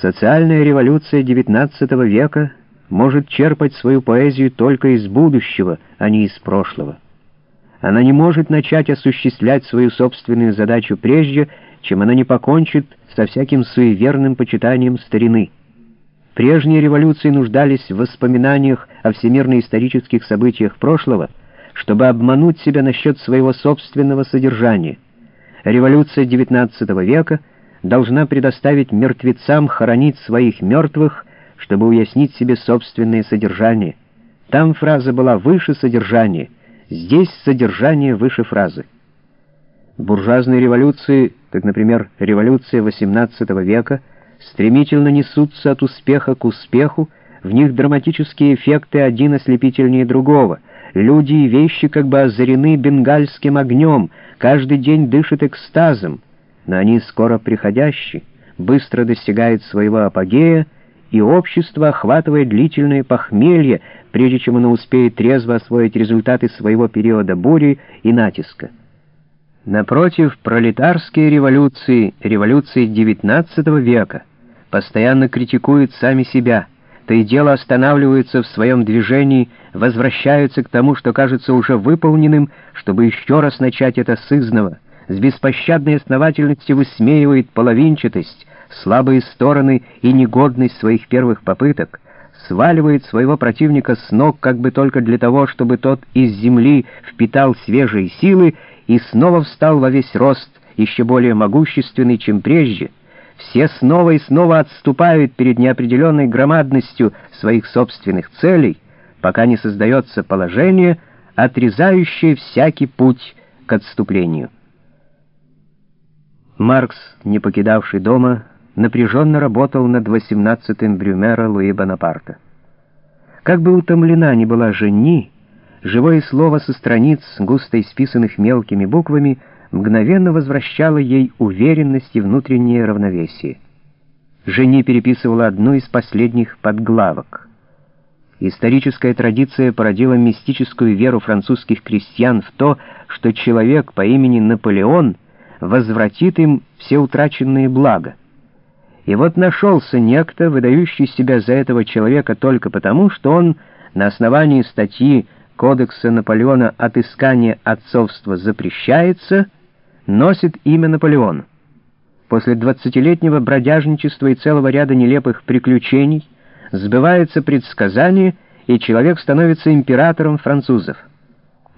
Социальная революция XIX века может черпать свою поэзию только из будущего, а не из прошлого. Она не может начать осуществлять свою собственную задачу прежде, чем она не покончит со всяким суеверным почитанием старины. Прежние революции нуждались в воспоминаниях о всемирно-исторических событиях прошлого, чтобы обмануть себя насчет своего собственного содержания. Революция XIX века должна предоставить мертвецам хоронить своих мертвых, чтобы уяснить себе собственное содержание. Там фраза была выше содержания, здесь содержание выше фразы. Буржуазные революции, как, например, революция XVIII века, стремительно несутся от успеха к успеху, в них драматические эффекты один ослепительнее другого. Люди и вещи как бы озарены бенгальским огнем, каждый день дышит экстазом, но они скоро приходящие, быстро достигают своего апогея, и общество охватывает длительное похмелье, прежде чем оно успеет трезво освоить результаты своего периода бури и натиска. Напротив, пролетарские революции, революции XIX века, постоянно критикуют сами себя, то и дело останавливаются в своем движении, возвращаются к тому, что кажется уже выполненным, чтобы еще раз начать это сызново, с беспощадной основательностью высмеивает половинчатость, слабые стороны и негодность своих первых попыток, сваливает своего противника с ног как бы только для того, чтобы тот из земли впитал свежие силы и снова встал во весь рост, еще более могущественный, чем прежде. Все снова и снова отступают перед неопределенной громадностью своих собственных целей, пока не создается положение, отрезающее всякий путь к отступлению. Маркс, не покидавший дома, напряженно работал над 18-м Брюмера Луи Бонапарта. Как бы утомлена ни была жени, живое слово со страниц, густо исписанных мелкими буквами, мгновенно возвращало ей уверенность и внутреннее равновесие. Жени переписывала одну из последних подглавок. Историческая традиция породила мистическую веру французских крестьян в то, что человек по имени Наполеон возвратит им все утраченные блага. И вот нашелся некто, выдающий себя за этого человека только потому, что он на основании статьи Кодекса Наполеона «Отыскание отцовства запрещается», носит имя Наполеон. После двадцатилетнего бродяжничества и целого ряда нелепых приключений сбывается предсказание, и человек становится императором французов.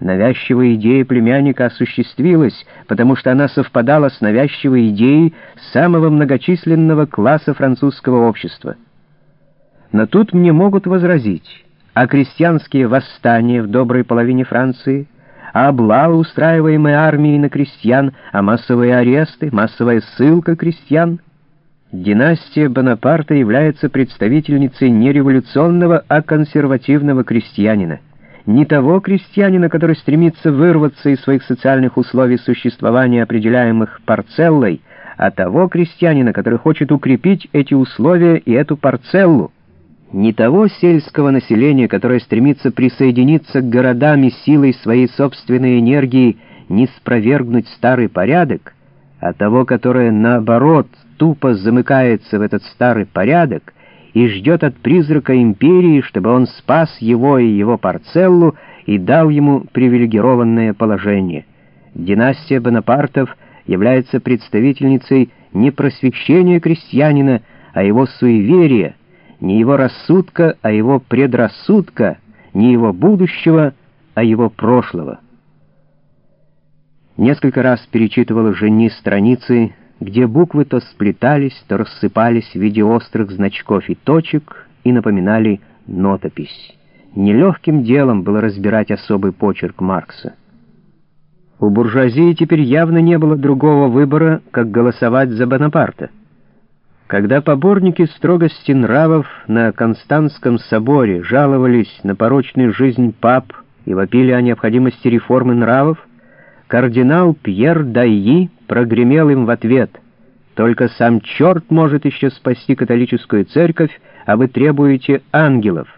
Навязчивая идея племянника осуществилась, потому что она совпадала с навязчивой идеей самого многочисленного класса французского общества. Но тут мне могут возразить, а крестьянские восстания в доброй половине Франции, а облавы, устраиваемые армией на крестьян, а массовые аресты, массовая ссылка крестьян. Династия Бонапарта является представительницей не революционного, а консервативного крестьянина не того крестьянина, который стремится вырваться из своих социальных условий существования, определяемых парцеллой, а того крестьянина, который хочет укрепить эти условия и эту парцеллу, не того сельского населения, которое стремится присоединиться к городам и силой своей собственной энергии не спровергнуть старый порядок, а того, которое, наоборот, тупо замыкается в этот старый порядок — и ждет от призрака империи, чтобы он спас его и его парцеллу и дал ему привилегированное положение. Династия Бонапартов является представительницей не просвещения крестьянина, а его суеверия, не его рассудка, а его предрассудка, не его будущего, а его прошлого. Несколько раз перечитывала жени страницы где буквы то сплетались, то рассыпались в виде острых значков и точек и напоминали нотопись. Нелегким делом было разбирать особый почерк Маркса. У буржуазии теперь явно не было другого выбора, как голосовать за Бонапарта. Когда поборники строгости нравов на Константском соборе жаловались на порочную жизнь пап и вопили о необходимости реформы нравов, кардинал Пьер Дайи прогремел им в ответ. «Только сам черт может еще спасти католическую церковь, а вы требуете ангелов».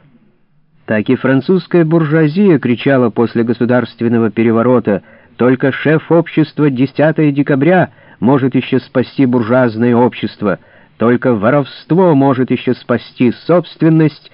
Так и французская буржуазия кричала после государственного переворота. «Только шеф общества 10 декабря может еще спасти буржуазное общество», Только воровство может еще спасти собственность,